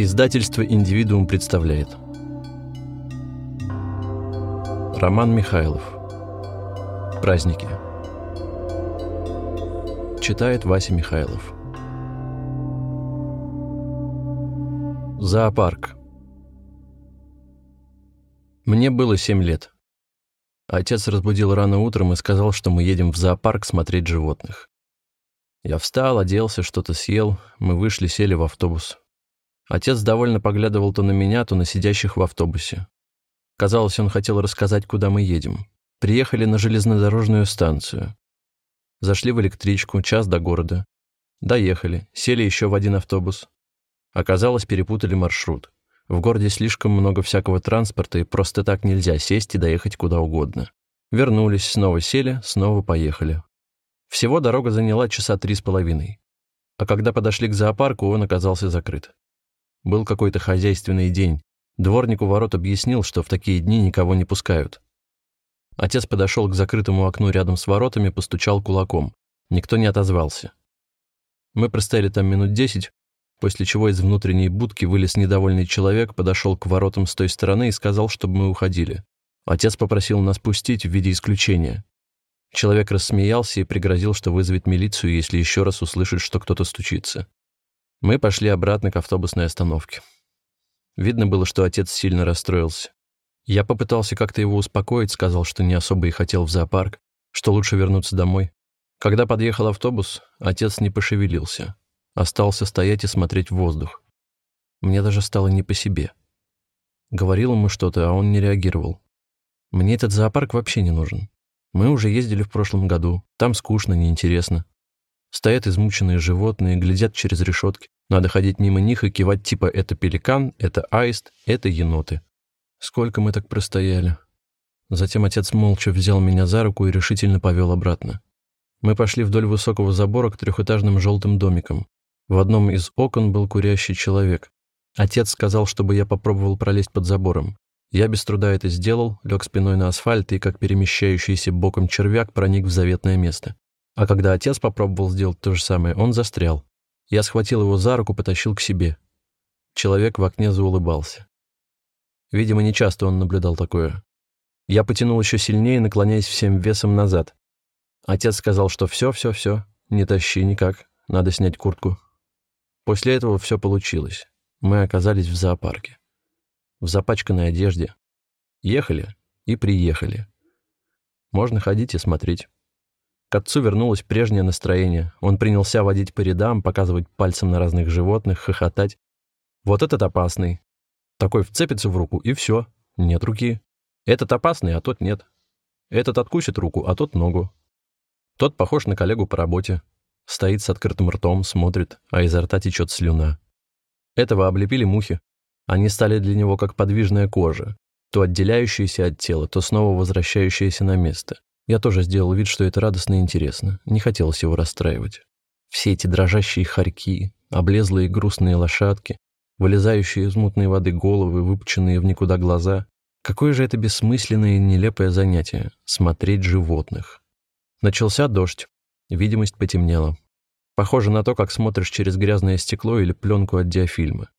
Издательство «Индивидуум» представляет Роман Михайлов Праздники Читает Вася Михайлов Зоопарк Мне было семь лет. Отец разбудил рано утром и сказал, что мы едем в зоопарк смотреть животных. Я встал, оделся, что-то съел, мы вышли, сели в автобус. Отец довольно поглядывал то на меня, то на сидящих в автобусе. Казалось, он хотел рассказать, куда мы едем. Приехали на железнодорожную станцию. Зашли в электричку, час до города. Доехали, сели еще в один автобус. Оказалось, перепутали маршрут. В городе слишком много всякого транспорта, и просто так нельзя сесть и доехать куда угодно. Вернулись, снова сели, снова поехали. Всего дорога заняла часа три с половиной. А когда подошли к зоопарку, он оказался закрыт. Был какой-то хозяйственный день. Дворник у ворот объяснил, что в такие дни никого не пускают. Отец подошел к закрытому окну рядом с воротами, постучал кулаком. Никто не отозвался. Мы простояли там минут десять, после чего из внутренней будки вылез недовольный человек, подошел к воротам с той стороны и сказал, чтобы мы уходили. Отец попросил нас пустить в виде исключения. Человек рассмеялся и пригрозил, что вызовет милицию, если еще раз услышит, что кто-то стучится. Мы пошли обратно к автобусной остановке. Видно было, что отец сильно расстроился. Я попытался как-то его успокоить, сказал, что не особо и хотел в зоопарк, что лучше вернуться домой. Когда подъехал автобус, отец не пошевелился. Остался стоять и смотреть в воздух. Мне даже стало не по себе. Говорил ему что-то, а он не реагировал. Мне этот зоопарк вообще не нужен. Мы уже ездили в прошлом году. Там скучно, неинтересно. Стоят измученные животные, глядят через решетки. Надо ходить мимо них и кивать типа «это пеликан», «это аист», «это еноты». Сколько мы так простояли. Затем отец молча взял меня за руку и решительно повел обратно. Мы пошли вдоль высокого забора к трехэтажным желтым домикам. В одном из окон был курящий человек. Отец сказал, чтобы я попробовал пролезть под забором. Я без труда это сделал, лег спиной на асфальт и, как перемещающийся боком червяк, проник в заветное место. А когда отец попробовал сделать то же самое, он застрял. Я схватил его за руку, потащил к себе. Человек в окне заулыбался. Видимо, нечасто он наблюдал такое. Я потянул еще сильнее, наклоняясь всем весом назад. Отец сказал, что все, все, все, не тащи никак, надо снять куртку. После этого все получилось. Мы оказались в зоопарке. В запачканной одежде. Ехали и приехали. Можно ходить и смотреть. К отцу вернулось прежнее настроение. Он принялся водить по рядам, показывать пальцем на разных животных, хохотать. Вот этот опасный. Такой вцепится в руку, и все. Нет руки. Этот опасный, а тот нет. Этот откусит руку, а тот ногу. Тот похож на коллегу по работе. Стоит с открытым ртом, смотрит, а изо рта течет слюна. Этого облепили мухи. Они стали для него как подвижная кожа, то отделяющаяся от тела, то снова возвращающаяся на место. Я тоже сделал вид, что это радостно и интересно. Не хотелось его расстраивать. Все эти дрожащие хорьки, облезлые грустные лошадки, вылезающие из мутной воды головы, выпученные в никуда глаза. Какое же это бессмысленное и нелепое занятие — смотреть животных. Начался дождь. Видимость потемнела. Похоже на то, как смотришь через грязное стекло или пленку от диафильма.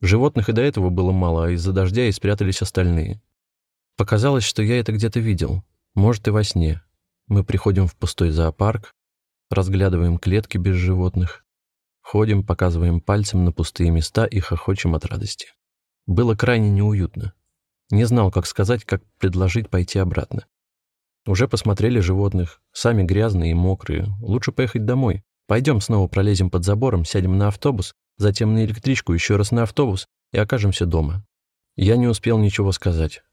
Животных и до этого было мало, а из-за дождя и спрятались остальные. Показалось, что я это где-то видел. Может, и во сне. Мы приходим в пустой зоопарк, разглядываем клетки без животных, ходим, показываем пальцем на пустые места и хохочем от радости. Было крайне неуютно. Не знал, как сказать, как предложить пойти обратно. Уже посмотрели животных, сами грязные и мокрые. Лучше поехать домой. Пойдем снова пролезем под забором, сядем на автобус, затем на электричку, еще раз на автобус и окажемся дома. Я не успел ничего сказать.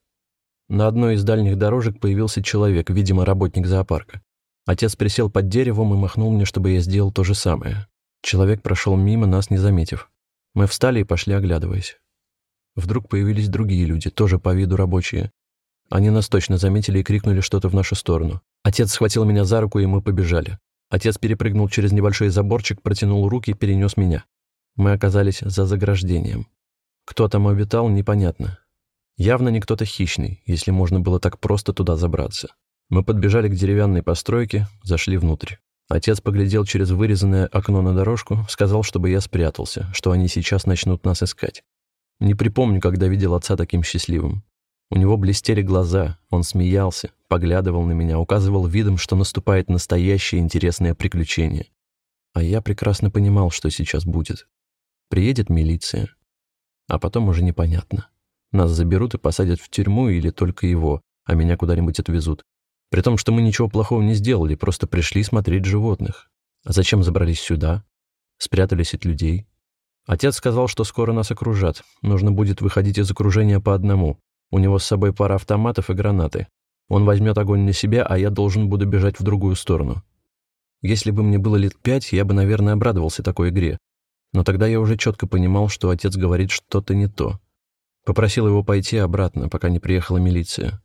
На одной из дальних дорожек появился человек, видимо, работник зоопарка. Отец присел под деревом и махнул мне, чтобы я сделал то же самое. Человек прошел мимо, нас не заметив. Мы встали и пошли, оглядываясь. Вдруг появились другие люди, тоже по виду рабочие. Они нас точно заметили и крикнули что-то в нашу сторону. Отец схватил меня за руку, и мы побежали. Отец перепрыгнул через небольшой заборчик, протянул руки и перенес меня. Мы оказались за заграждением. Кто там обитал, непонятно. Явно не кто-то хищный, если можно было так просто туда забраться. Мы подбежали к деревянной постройке, зашли внутрь. Отец поглядел через вырезанное окно на дорожку, сказал, чтобы я спрятался, что они сейчас начнут нас искать. Не припомню, когда видел отца таким счастливым. У него блестели глаза, он смеялся, поглядывал на меня, указывал видом, что наступает настоящее интересное приключение. А я прекрасно понимал, что сейчас будет. Приедет милиция. А потом уже непонятно. Нас заберут и посадят в тюрьму или только его, а меня куда-нибудь отвезут. При том, что мы ничего плохого не сделали, просто пришли смотреть животных. А зачем забрались сюда? Спрятались от людей? Отец сказал, что скоро нас окружат. Нужно будет выходить из окружения по одному. У него с собой пара автоматов и гранаты. Он возьмет огонь на себя, а я должен буду бежать в другую сторону. Если бы мне было лет пять, я бы, наверное, обрадовался такой игре. Но тогда я уже четко понимал, что отец говорит что-то не то. Попросил его пойти обратно, пока не приехала милиция.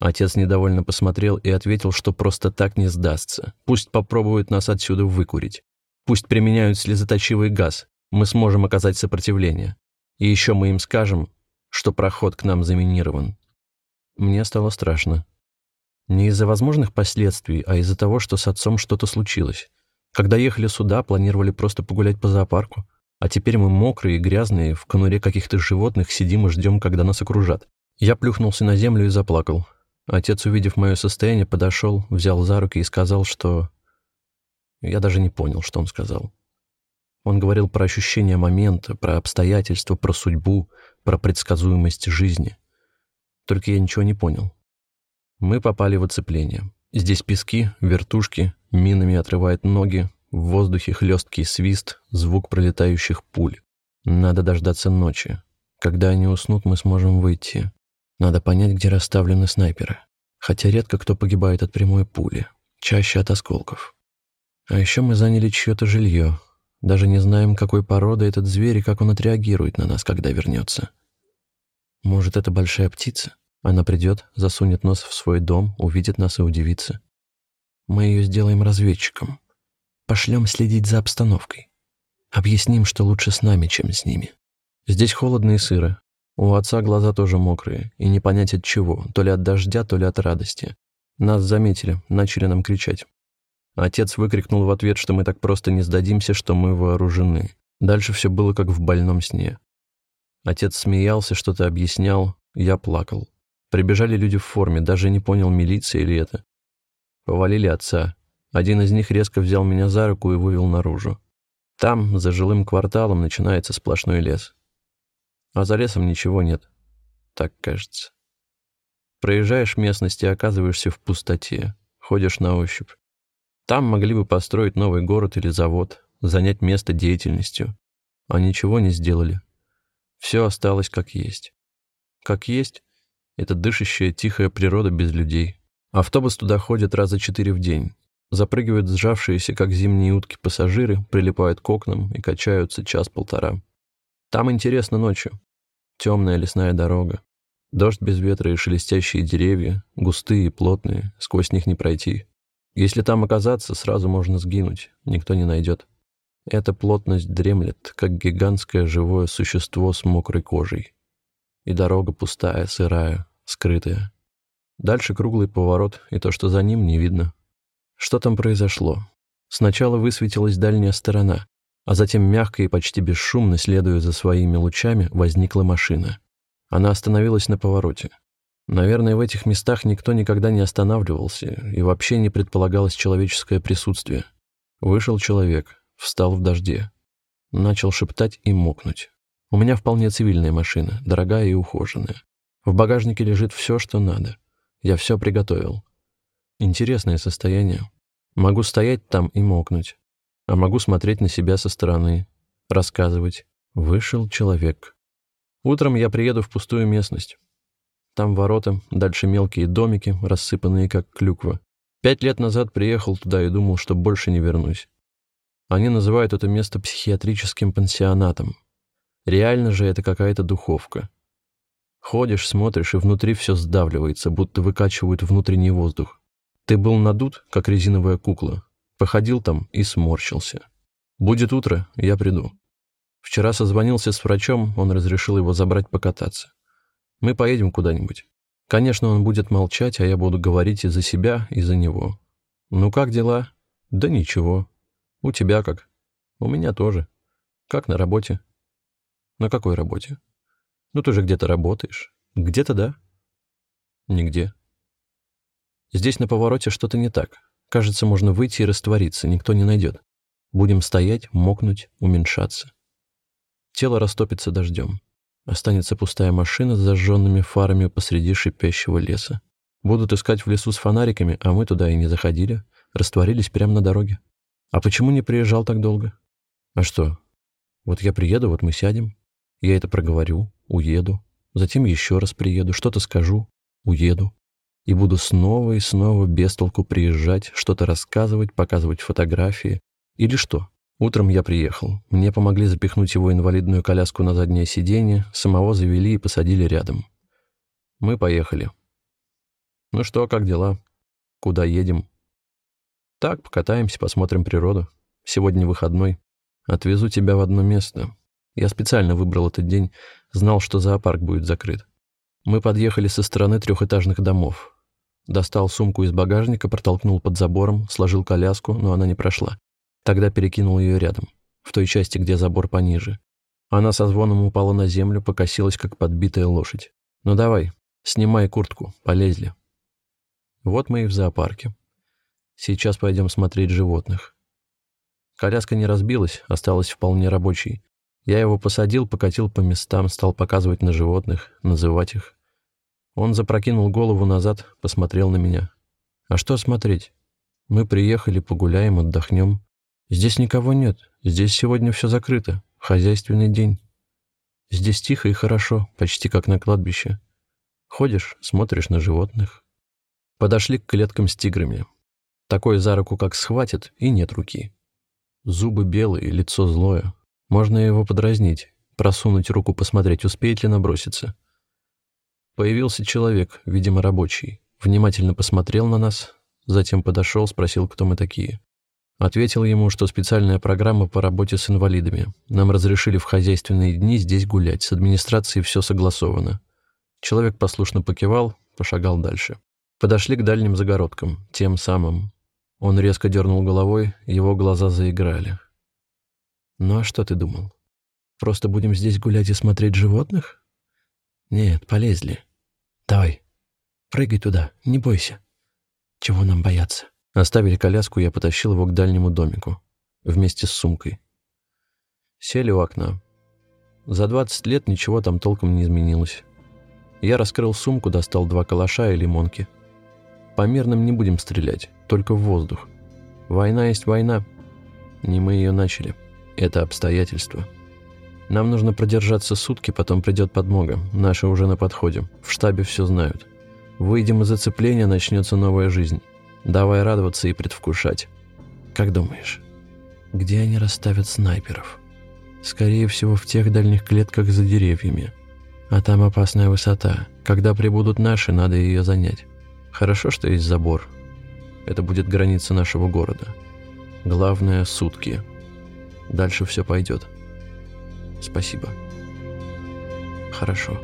Отец недовольно посмотрел и ответил, что просто так не сдастся. Пусть попробуют нас отсюда выкурить. Пусть применяют слезоточивый газ. Мы сможем оказать сопротивление. И еще мы им скажем, что проход к нам заминирован. Мне стало страшно. Не из-за возможных последствий, а из-за того, что с отцом что-то случилось. Когда ехали сюда, планировали просто погулять по зоопарку. А теперь мы мокрые и грязные, в конуре каких-то животных сидим и ждем, когда нас окружат. Я плюхнулся на землю и заплакал. Отец, увидев мое состояние, подошел, взял за руки и сказал, что... Я даже не понял, что он сказал. Он говорил про ощущение момента, про обстоятельства, про судьбу, про предсказуемость жизни. Только я ничего не понял. Мы попали в оцепление. Здесь пески, вертушки, минами отрывают ноги, в воздухе хлесткий свист, звук пролетающих пуль. Надо дождаться ночи. Когда они уснут, мы сможем выйти. Надо понять, где расставлены снайперы. Хотя редко кто погибает от прямой пули, чаще от осколков. А еще мы заняли чье-то жилье. Даже не знаем, какой породы этот зверь и как он отреагирует на нас, когда вернется. Может, это большая птица? Она придет, засунет нос в свой дом, увидит нас и удивится. Мы ее сделаем разведчиком. Пошлем следить за обстановкой. Объясним, что лучше с нами, чем с ними. Здесь холодно и сыро, у отца глаза тоже мокрые, и не понять от чего, то ли от дождя, то ли от радости. Нас заметили, начали нам кричать. Отец выкрикнул в ответ, что мы так просто не сдадимся, что мы вооружены. Дальше все было как в больном сне. Отец смеялся, что-то объяснял, я плакал. Прибежали люди в форме, даже не понял, милиция или это. Повалили отца. Один из них резко взял меня за руку и вывел наружу. Там, за жилым кварталом, начинается сплошной лес. А за лесом ничего нет. Так кажется. Проезжаешь местность и оказываешься в пустоте. Ходишь на ощупь. Там могли бы построить новый город или завод, занять место деятельностью. А ничего не сделали. Все осталось как есть. Как есть — это дышащая тихая природа без людей. Автобус туда ходит раза четыре в день. Запрыгивают сжавшиеся, как зимние утки, пассажиры, прилипают к окнам и качаются час-полтора. Там интересно ночью. Темная лесная дорога. Дождь без ветра и шелестящие деревья, густые и плотные, сквозь них не пройти. Если там оказаться, сразу можно сгинуть, никто не найдет. Эта плотность дремлет, как гигантское живое существо с мокрой кожей. И дорога пустая, сырая, скрытая. Дальше круглый поворот, и то, что за ним, не видно. Что там произошло? Сначала высветилась дальняя сторона, а затем мягко и почти бесшумно, следуя за своими лучами, возникла машина. Она остановилась на повороте. Наверное, в этих местах никто никогда не останавливался, и вообще не предполагалось человеческое присутствие. Вышел человек, встал в дожде. Начал шептать и мокнуть. У меня вполне цивильная машина, дорогая и ухоженная. В багажнике лежит все, что надо. Я все приготовил. Интересное состояние. Могу стоять там и мокнуть а могу смотреть на себя со стороны, рассказывать. Вышел человек. Утром я приеду в пустую местность. Там ворота, дальше мелкие домики, рассыпанные как клюква. Пять лет назад приехал туда и думал, что больше не вернусь. Они называют это место психиатрическим пансионатом. Реально же это какая-то духовка. Ходишь, смотришь, и внутри все сдавливается, будто выкачивают внутренний воздух. Ты был надут, как резиновая кукла, Походил там и сморщился. «Будет утро, я приду». Вчера созвонился с врачом, он разрешил его забрать покататься. Мы поедем куда-нибудь. Конечно, он будет молчать, а я буду говорить и за себя, и за него. Ну как дела? Да ничего. У тебя как? У меня тоже. Как на работе? На какой работе? Ну, ты же где-то работаешь. Где-то, да? Нигде. Здесь на повороте что-то не так. Кажется, можно выйти и раствориться, никто не найдет. Будем стоять, мокнуть, уменьшаться. Тело растопится дождем. Останется пустая машина с зажженными фарами посреди шипящего леса. Будут искать в лесу с фонариками, а мы туда и не заходили. Растворились прямо на дороге. А почему не приезжал так долго? А что? Вот я приеду, вот мы сядем. Я это проговорю, уеду. Затем еще раз приеду, что-то скажу, уеду и буду снова и снова без толку приезжать, что-то рассказывать, показывать фотографии. Или что? Утром я приехал. Мне помогли запихнуть его инвалидную коляску на заднее сиденье, самого завели и посадили рядом. Мы поехали. Ну что, как дела? Куда едем? Так, покатаемся, посмотрим природу. Сегодня выходной. Отвезу тебя в одно место. Я специально выбрал этот день, знал, что зоопарк будет закрыт. Мы подъехали со стороны трехэтажных домов. Достал сумку из багажника, протолкнул под забором, сложил коляску, но она не прошла. Тогда перекинул ее рядом, в той части, где забор пониже. Она со звоном упала на землю, покосилась, как подбитая лошадь. «Ну давай, снимай куртку, полезли». Вот мы и в зоопарке. Сейчас пойдем смотреть животных. Коляска не разбилась, осталась вполне рабочей. Я его посадил, покатил по местам, стал показывать на животных, называть их. Он запрокинул голову назад, посмотрел на меня. «А что смотреть? Мы приехали, погуляем, отдохнем. Здесь никого нет, здесь сегодня все закрыто, хозяйственный день. Здесь тихо и хорошо, почти как на кладбище. Ходишь, смотришь на животных». Подошли к клеткам с тиграми. Такой за руку как схватит, и нет руки. Зубы белые, лицо злое. Можно его подразнить, просунуть руку, посмотреть, успеет ли наброситься. Появился человек, видимо, рабочий. Внимательно посмотрел на нас, затем подошел, спросил, кто мы такие. Ответил ему, что специальная программа по работе с инвалидами. Нам разрешили в хозяйственные дни здесь гулять, с администрацией все согласовано. Человек послушно покивал, пошагал дальше. Подошли к дальним загородкам, тем самым. Он резко дернул головой, его глаза заиграли. «Ну а что ты думал? Просто будем здесь гулять и смотреть животных?» «Нет, полезли. Давай, прыгай туда, не бойся. Чего нам бояться? Оставили коляску, я потащил его к дальнему домику. Вместе с сумкой. Сели у окна. За 20 лет ничего там толком не изменилось. Я раскрыл сумку, достал два калаша и лимонки. По мирным не будем стрелять, только в воздух. Война есть война. Не мы ее начали. Это обстоятельства. Нам нужно продержаться сутки, потом придет подмога. Наши уже на подходе. В штабе все знают. Выйдем из зацепления, начнется новая жизнь. Давай радоваться и предвкушать. Как думаешь, где они расставят снайперов? Скорее всего, в тех дальних клетках за деревьями. А там опасная высота. Когда прибудут наши, надо ее занять. Хорошо, что есть забор. Это будет граница нашего города. Главное – сутки. Дальше все пойдет. Спасибо. Хорошо.